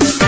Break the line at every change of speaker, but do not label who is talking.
Thank.